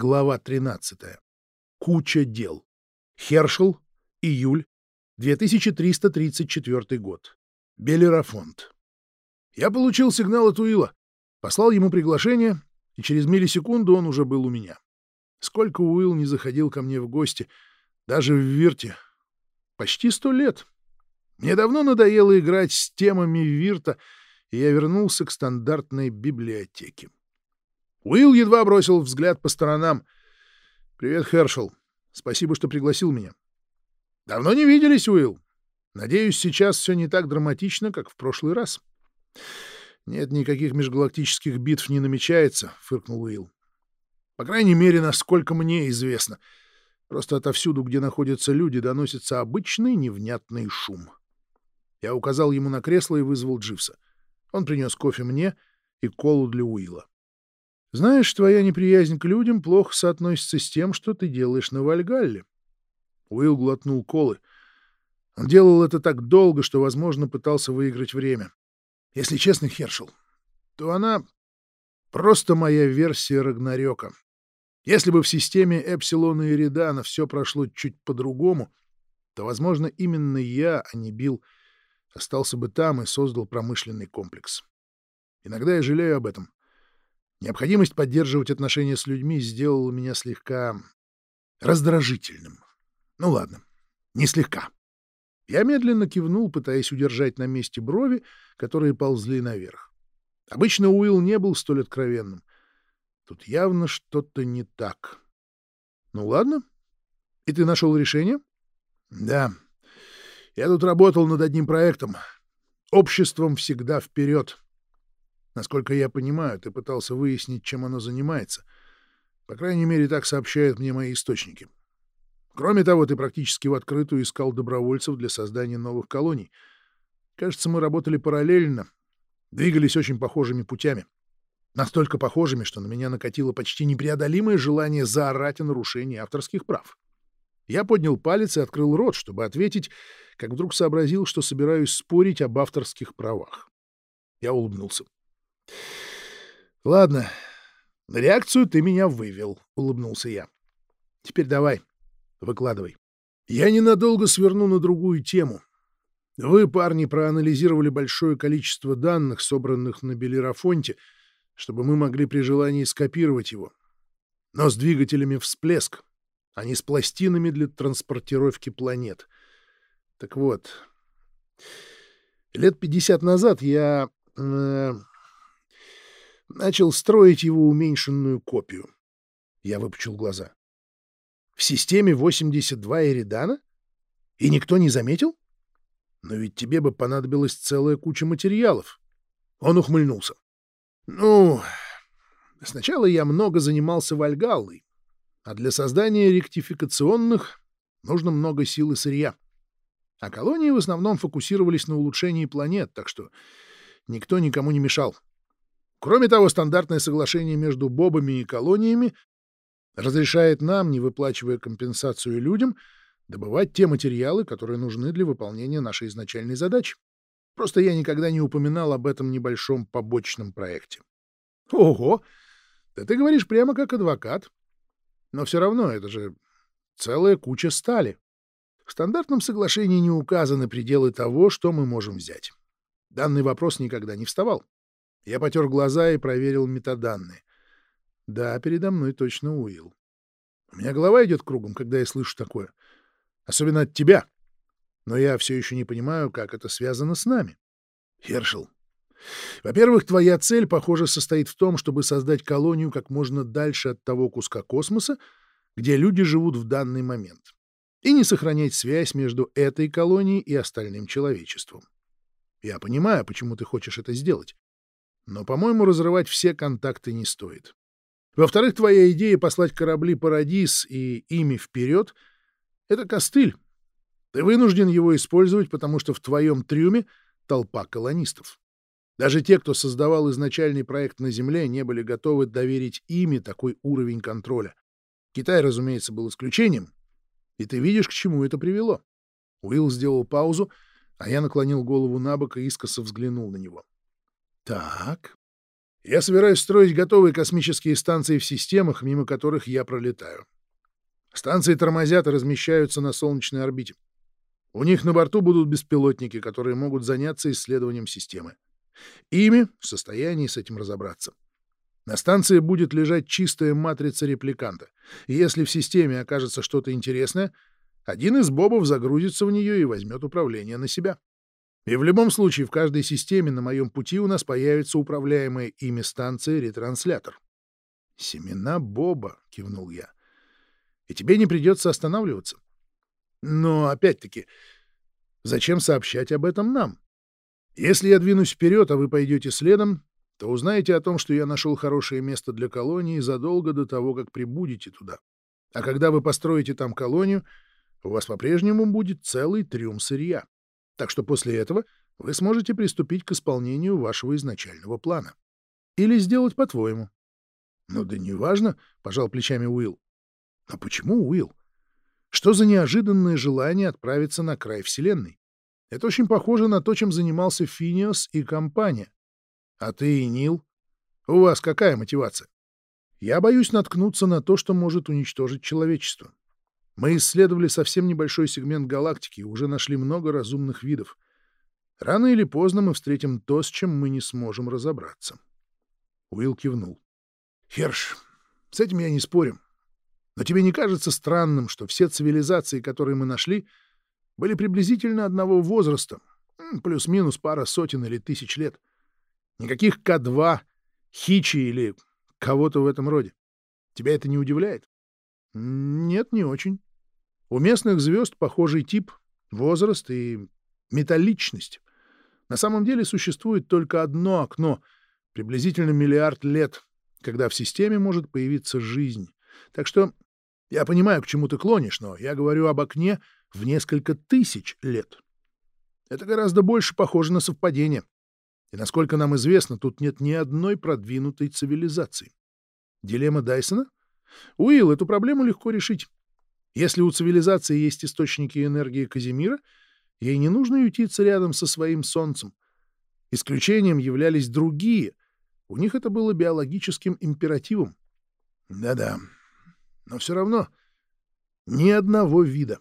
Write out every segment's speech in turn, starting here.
Глава 13. Куча дел. Хершел. Июль. 2334 год. Белерафонт. Я получил сигнал от Уилла, послал ему приглашение, и через миллисекунду он уже был у меня. Сколько Уилл не заходил ко мне в гости, даже в Вирте. Почти сто лет. Мне давно надоело играть с темами Вирта, и я вернулся к стандартной библиотеке. Уилл едва бросил взгляд по сторонам. «Привет, Хершел. Спасибо, что пригласил меня». «Давно не виделись, Уилл. Надеюсь, сейчас все не так драматично, как в прошлый раз». «Нет, никаких межгалактических битв не намечается», — фыркнул Уилл. «По крайней мере, насколько мне известно. Просто отовсюду, где находятся люди, доносится обычный невнятный шум». Я указал ему на кресло и вызвал Дживса. Он принес кофе мне и колу для Уилла. Знаешь, твоя неприязнь к людям плохо соотносится с тем, что ты делаешь на Вальгалле. Уилл глотнул колы. Он делал это так долго, что, возможно, пытался выиграть время. Если честно, Хершел, то она просто моя версия Рагнарёка. Если бы в системе Эпсилона и Редана все прошло чуть по-другому, то, возможно, именно я, а не Билл, остался бы там и создал промышленный комплекс. Иногда я жалею об этом. Необходимость поддерживать отношения с людьми сделала меня слегка раздражительным. Ну ладно, не слегка. Я медленно кивнул, пытаясь удержать на месте брови, которые ползли наверх. Обычно Уилл не был столь откровенным. Тут явно что-то не так. Ну ладно. И ты нашел решение? Да. Я тут работал над одним проектом. Обществом всегда вперед. Насколько я понимаю, ты пытался выяснить, чем оно занимается. По крайней мере, так сообщают мне мои источники. Кроме того, ты практически в открытую искал добровольцев для создания новых колоний. Кажется, мы работали параллельно, двигались очень похожими путями. Настолько похожими, что на меня накатило почти непреодолимое желание заорать о нарушении авторских прав. Я поднял палец и открыл рот, чтобы ответить, как вдруг сообразил, что собираюсь спорить об авторских правах. Я улыбнулся. Ладно, на реакцию ты меня вывел, улыбнулся я. Теперь давай, выкладывай. Я ненадолго сверну на другую тему. Вы, парни, проанализировали большое количество данных, собранных на Белерафонте, чтобы мы могли при желании скопировать его. Но с двигателями всплеск, а не с пластинами для транспортировки планет. Так вот, лет пятьдесят назад я... Э, начал строить его уменьшенную копию. Я выпучил глаза. В системе 82 Эридана? И никто не заметил? Но ведь тебе бы понадобилась целая куча материалов. Он ухмыльнулся. Ну, сначала я много занимался Вальгаллой, а для создания ректификационных нужно много сил и сырья. А колонии в основном фокусировались на улучшении планет, так что никто никому не мешал. Кроме того, стандартное соглашение между бобами и колониями разрешает нам, не выплачивая компенсацию людям, добывать те материалы, которые нужны для выполнения нашей изначальной задачи. Просто я никогда не упоминал об этом небольшом побочном проекте. Ого! Да ты говоришь прямо как адвокат. Но все равно это же целая куча стали. В стандартном соглашении не указаны пределы того, что мы можем взять. Данный вопрос никогда не вставал. Я потер глаза и проверил метаданные. Да, передо мной точно Уилл. У меня голова идет кругом, когда я слышу такое. Особенно от тебя. Но я все еще не понимаю, как это связано с нами. Хершел, во-первых, твоя цель, похоже, состоит в том, чтобы создать колонию как можно дальше от того куска космоса, где люди живут в данный момент, и не сохранять связь между этой колонией и остальным человечеством. Я понимаю, почему ты хочешь это сделать. Но, по-моему, разрывать все контакты не стоит. Во-вторых, твоя идея послать корабли «Парадис» и ими вперед — это костыль. Ты вынужден его использовать, потому что в твоем трюме толпа колонистов. Даже те, кто создавал изначальный проект на Земле, не были готовы доверить ими такой уровень контроля. Китай, разумеется, был исключением. И ты видишь, к чему это привело. Уилл сделал паузу, а я наклонил голову на бок и искоса взглянул на него. Так. Я собираюсь строить готовые космические станции в системах, мимо которых я пролетаю. Станции тормозят и размещаются на солнечной орбите. У них на борту будут беспилотники, которые могут заняться исследованием системы. Ими в состоянии с этим разобраться. На станции будет лежать чистая матрица репликанта, и если в системе окажется что-то интересное, один из бобов загрузится в нее и возьмет управление на себя. И в любом случае в каждой системе на моем пути у нас появится управляемая ими станция ретранслятор. «Семена Боба», — кивнул я. «И тебе не придется останавливаться. Но, опять-таки, зачем сообщать об этом нам? Если я двинусь вперед, а вы пойдете следом, то узнаете о том, что я нашел хорошее место для колонии задолго до того, как прибудете туда. А когда вы построите там колонию, у вас по-прежнему будет целый трюм сырья. Так что после этого вы сможете приступить к исполнению вашего изначального плана. Или сделать по-твоему. — Ну да неважно, — пожал плечами Уилл. — А почему Уилл? Что за неожиданное желание отправиться на край Вселенной? Это очень похоже на то, чем занимался Финиас и компания. А ты и Нил? У вас какая мотивация? Я боюсь наткнуться на то, что может уничтожить человечество. Мы исследовали совсем небольшой сегмент галактики и уже нашли много разумных видов. Рано или поздно мы встретим то, с чем мы не сможем разобраться. Уилл кивнул. — Херш, с этим я не спорю. Но тебе не кажется странным, что все цивилизации, которые мы нашли, были приблизительно одного возраста, плюс-минус пара сотен или тысяч лет? Никаких К-2, Хичи или кого-то в этом роде. Тебя это не удивляет? Нет, не очень. У местных звезд похожий тип, возраст и металличность. На самом деле существует только одно окно, приблизительно миллиард лет, когда в системе может появиться жизнь. Так что я понимаю, к чему ты клонишь, но я говорю об окне в несколько тысяч лет. Это гораздо больше похоже на совпадение. И, насколько нам известно, тут нет ни одной продвинутой цивилизации. Дилемма Дайсона? Уилл, эту проблему легко решить. Если у цивилизации есть источники энергии Казимира, ей не нужно ютиться рядом со своим солнцем. Исключением являлись другие. У них это было биологическим императивом. Да-да, но все равно ни одного вида.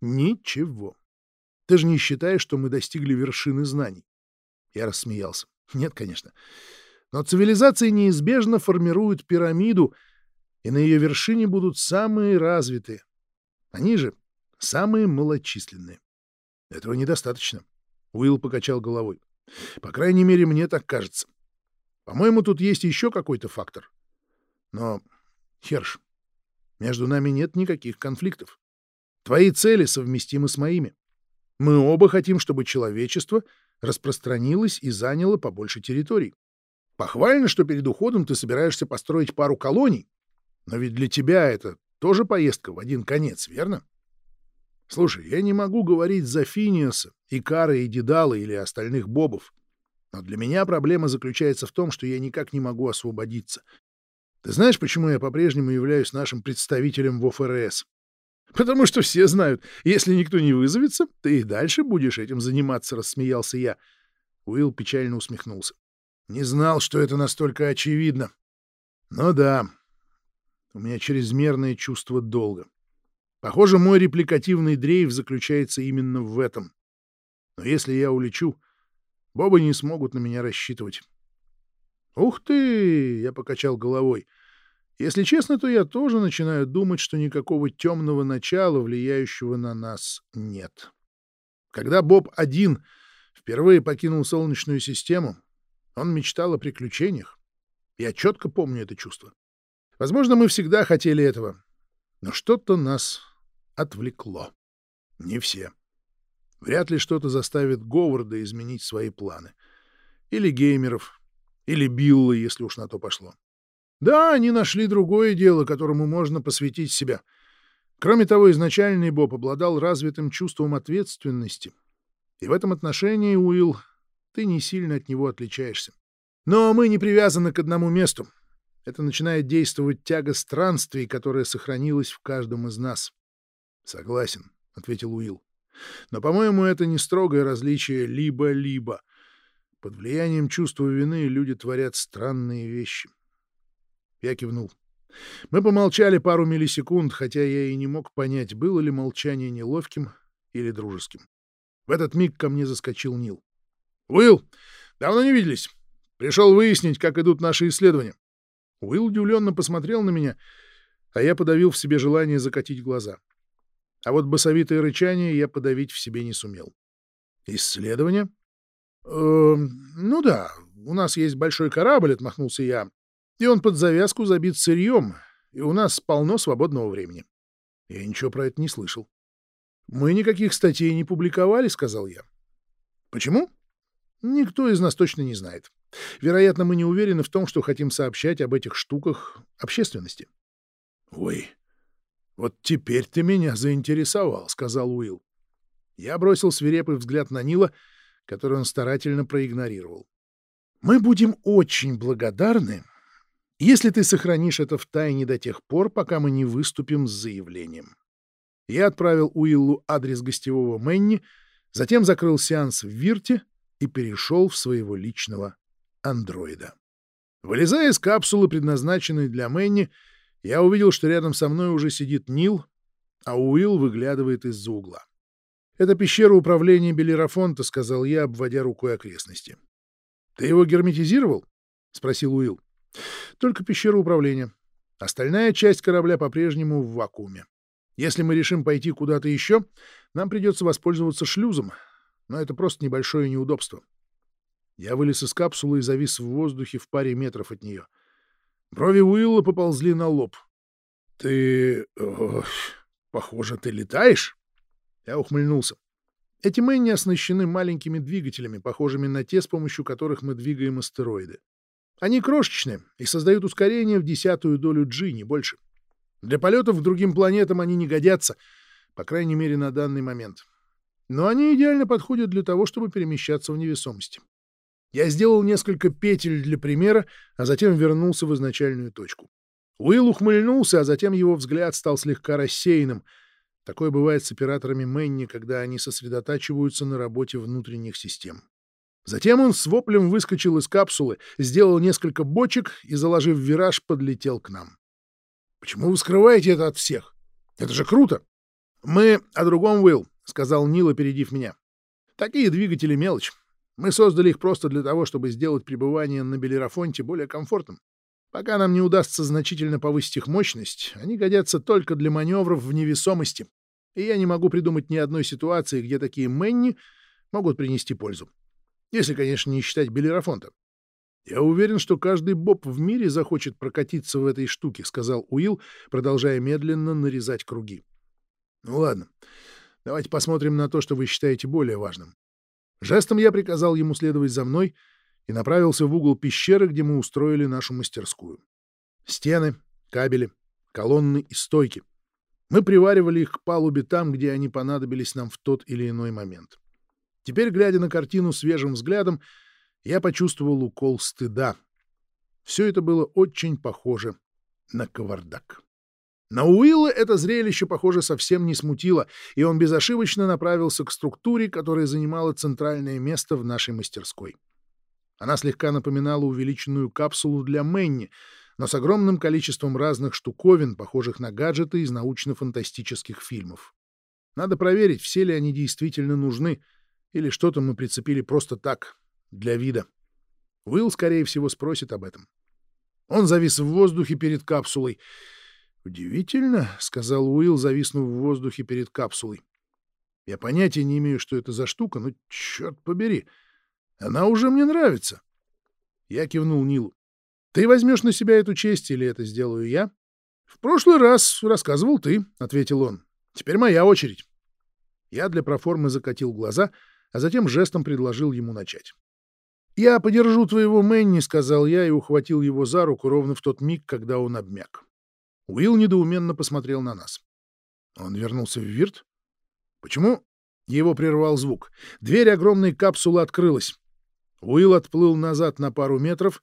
Ничего. Ты же не считаешь, что мы достигли вершины знаний? Я рассмеялся. Нет, конечно. Но цивилизации неизбежно формируют пирамиду, и на ее вершине будут самые развитые. Они же самые малочисленные. Этого недостаточно. Уилл покачал головой. По крайней мере, мне так кажется. По-моему, тут есть еще какой-то фактор. Но, Херш, между нами нет никаких конфликтов. Твои цели совместимы с моими. Мы оба хотим, чтобы человечество распространилось и заняло побольше территорий. Похвально, что перед уходом ты собираешься построить пару колоний, но ведь для тебя это тоже поездка в один конец, верно? Слушай, я не могу говорить за Финиаса, Икара и Дедала или остальных бобов, но для меня проблема заключается в том, что я никак не могу освободиться. Ты знаешь, почему я по-прежнему являюсь нашим представителем в ОФРС? Потому что все знают, если никто не вызовется, ты и дальше будешь этим заниматься, рассмеялся я. Уилл печально усмехнулся. Не знал, что это настолько очевидно. Ну да, у меня чрезмерное чувство долга. Похоже, мой репликативный дрейф заключается именно в этом. Но если я улечу, Бобы не смогут на меня рассчитывать. «Ух ты!» — я покачал головой. «Если честно, то я тоже начинаю думать, что никакого темного начала, влияющего на нас, нет. Когда Боб-1 впервые покинул Солнечную систему, он мечтал о приключениях. Я четко помню это чувство. Возможно, мы всегда хотели этого, но что-то нас отвлекло. Не все. Вряд ли что-то заставит Говарда изменить свои планы. Или геймеров, или Билла, если уж на то пошло. Да, они нашли другое дело, которому можно посвятить себя. Кроме того, изначальный Боб обладал развитым чувством ответственности. И в этом отношении, Уилл, ты не сильно от него отличаешься. Но мы не привязаны к одному месту. Это начинает действовать тяга странствий, которая сохранилась в каждом из нас. — Согласен, — ответил Уилл. — Но, по-моему, это не строгое различие либо-либо. Под влиянием чувства вины люди творят странные вещи. Я кивнул. Мы помолчали пару миллисекунд, хотя я и не мог понять, было ли молчание неловким или дружеским. В этот миг ко мне заскочил Нил. «Уилл, давно не виделись. Пришел выяснить, как идут наши исследования». Уилл удивленно посмотрел на меня, а я подавил в себе желание закатить глаза. А вот басовитое рычание я подавить в себе не сумел. «Исследования?» «Э, «Ну да, у нас есть большой корабль», — отмахнулся я, «и он под завязку забит сырьем, и у нас полно свободного времени». Я ничего про это не слышал. «Мы никаких статей не публиковали», — сказал я. «Почему?» «Никто из нас точно не знает. Вероятно, мы не уверены в том, что хотим сообщать об этих штуках общественности». «Ой, вот теперь ты меня заинтересовал», — сказал Уилл. Я бросил свирепый взгляд на Нила, который он старательно проигнорировал. «Мы будем очень благодарны, если ты сохранишь это в тайне до тех пор, пока мы не выступим с заявлением». Я отправил Уиллу адрес гостевого Мэнни, затем закрыл сеанс в Вирте и перешел в своего личного андроида. Вылезая из капсулы, предназначенной для Мэнни, я увидел, что рядом со мной уже сидит Нил, а Уилл выглядывает из-за угла. «Это пещера управления Белерафонта», — сказал я, обводя рукой окрестности. «Ты его герметизировал?» — спросил Уилл. «Только пещера управления. Остальная часть корабля по-прежнему в вакууме. Если мы решим пойти куда-то еще, нам придется воспользоваться шлюзом, но это просто небольшое неудобство. Я вылез из капсулы и завис в воздухе в паре метров от нее. Брови Уилла поползли на лоб. — Ты... О, похоже, ты летаешь? Я ухмыльнулся. Эти Мэнни оснащены маленькими двигателями, похожими на те, с помощью которых мы двигаем астероиды. Они крошечные и создают ускорение в десятую долю G, не больше. — для полетов к другим планетам они не годятся, по крайней мере, на данный момент. Но они идеально подходят для того, чтобы перемещаться в невесомости. Я сделал несколько петель для примера, а затем вернулся в изначальную точку. Уилл ухмыльнулся, а затем его взгляд стал слегка рассеянным. Такое бывает с операторами Мэнни, когда они сосредотачиваются на работе внутренних систем. Затем он с воплем выскочил из капсулы, сделал несколько бочек и, заложив вираж, подлетел к нам. Почему вы скрываете это от всех? Это же круто! Мы о другом, Уилл, — сказал Нил, опередив меня. Такие двигатели мелочь. Мы создали их просто для того, чтобы сделать пребывание на Белерафонте более комфортным. Пока нам не удастся значительно повысить их мощность, они годятся только для маневров в невесомости. И я не могу придумать ни одной ситуации, где такие Мэнни могут принести пользу. Если, конечно, не считать Белерафонта. «Я уверен, что каждый боб в мире захочет прокатиться в этой штуке», — сказал Уилл, продолжая медленно нарезать круги. «Ну ладно, давайте посмотрим на то, что вы считаете более важным». Жестом я приказал ему следовать за мной и направился в угол пещеры, где мы устроили нашу мастерскую. Стены, кабели, колонны и стойки. Мы приваривали их к палубе там, где они понадобились нам в тот или иной момент. Теперь, глядя на картину свежим взглядом, я почувствовал укол стыда. Все это было очень похоже на кавардак. На Уилла это зрелище, похоже, совсем не смутило, и он безошибочно направился к структуре, которая занимала центральное место в нашей мастерской. Она слегка напоминала увеличенную капсулу для Мэнни, но с огромным количеством разных штуковин, похожих на гаджеты из научно-фантастических фильмов. Надо проверить, все ли они действительно нужны, или что-то мы прицепили просто так, для вида. Уилл, скорее всего, спросит об этом. Он завис в воздухе перед капсулой. «Удивительно», — сказал Уилл, зависнув в воздухе перед капсулой. «Я понятия не имею, что это за штука, но, черт побери, она уже мне нравится». Я кивнул Нилу. «Ты возьмешь на себя эту честь или это сделаю я?» «В прошлый раз рассказывал ты», — ответил он. «Теперь моя очередь». Я для проформы закатил глаза, а затем жестом предложил ему начать. «Я подержу твоего Мэнни», — сказал я и ухватил его за руку ровно в тот миг, когда он обмяк. Уилл недоуменно посмотрел на нас. Он вернулся в Вирт? Почему? Его прервал звук. Дверь огромной капсулы открылась. Уилл отплыл назад на пару метров,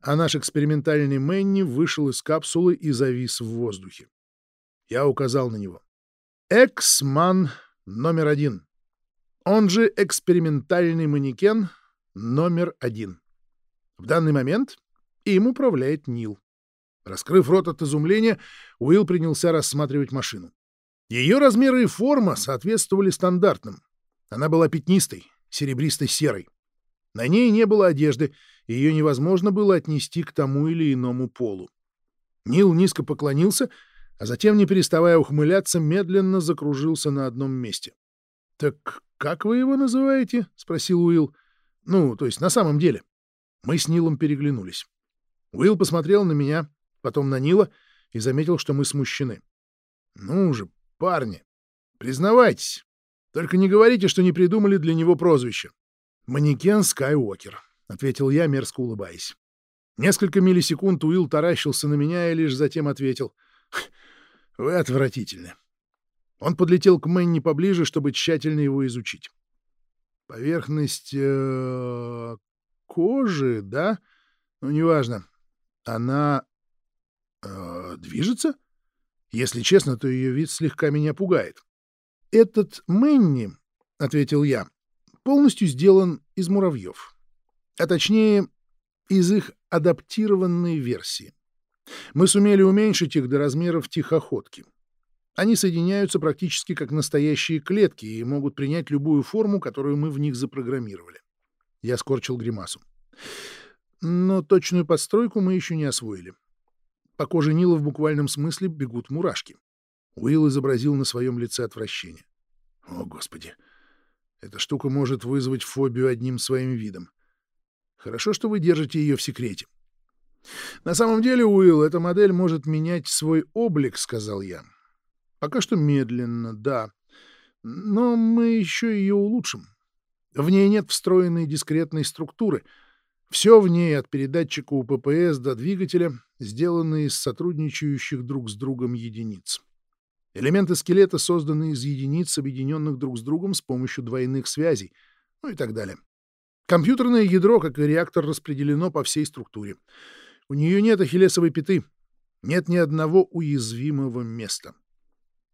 а наш экспериментальный Мэнни вышел из капсулы и завис в воздухе. Я указал на него. «Экс-ман номер один. Он же экспериментальный манекен номер один. В данный момент им управляет Нил. Раскрыв рот от изумления, Уилл принялся рассматривать машину. Ее размеры и форма соответствовали стандартным. Она была пятнистой, серебристо-серой. На ней не было одежды, и ее невозможно было отнести к тому или иному полу. Нил низко поклонился, а затем, не переставая ухмыляться, медленно закружился на одном месте. — Так как вы его называете? — спросил Уилл. — Ну, то есть на самом деле. Мы с Нилом переглянулись. Уилл посмотрел на меня, потом на Нила и заметил, что мы смущены. — Ну же, парни, признавайтесь. Только не говорите, что не придумали для него прозвище. — Манекен Скайуокер, — ответил я, мерзко улыбаясь. Несколько миллисекунд Уилл таращился на меня и лишь затем ответил. — Вы отвратительны. Он подлетел к Мэнни поближе, чтобы тщательно его изучить. Поверхность э, кожи, да? Ну, неважно. Она э, движется? Если честно, то ее вид слегка меня пугает. Этот Мэнни, — ответил я, полностью сделан из муравьев. А точнее, из их адаптированной версии. Мы сумели уменьшить их до размеров тихоходки. Они соединяются практически как настоящие клетки и могут принять любую форму, которую мы в них запрограммировали. Я скорчил гримасу. Но точную подстройку мы еще не освоили. По коже Нила в буквальном смысле бегут мурашки. Уилл изобразил на своем лице отвращение. О, Господи! Эта штука может вызвать фобию одним своим видом. Хорошо, что вы держите ее в секрете. На самом деле, Уилл, эта модель может менять свой облик, сказал я. Пока что медленно, да. Но мы еще ее улучшим. В ней нет встроенной дискретной структуры. Все в ней, от передатчика УППС до двигателя, сделано из сотрудничающих друг с другом единиц. Элементы скелета созданы из единиц, объединенных друг с другом с помощью двойных связей, ну и так далее. Компьютерное ядро, как и реактор, распределено по всей структуре. У нее нет ахиллесовой пяты, нет ни одного уязвимого места.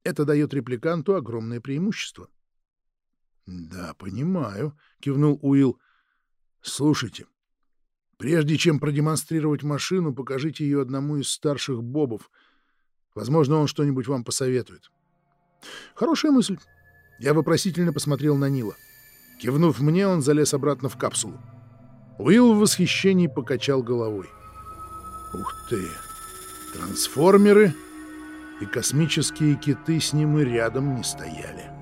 Это дает репликанту огромное преимущество. — Да, понимаю, — кивнул Уилл. — Слушайте, прежде чем продемонстрировать машину, покажите ее одному из старших бобов — Возможно, он что-нибудь вам посоветует. Хорошая мысль. Я вопросительно посмотрел на Нила. Кивнув мне, он залез обратно в капсулу. Уилл в восхищении покачал головой. Ух ты! Трансформеры и космические киты с ним и рядом не стояли.